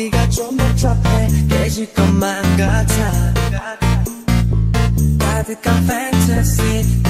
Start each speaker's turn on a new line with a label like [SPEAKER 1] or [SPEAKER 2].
[SPEAKER 1] 네가 좀 복잡해 깨질 것만 같아 가득한 fantasy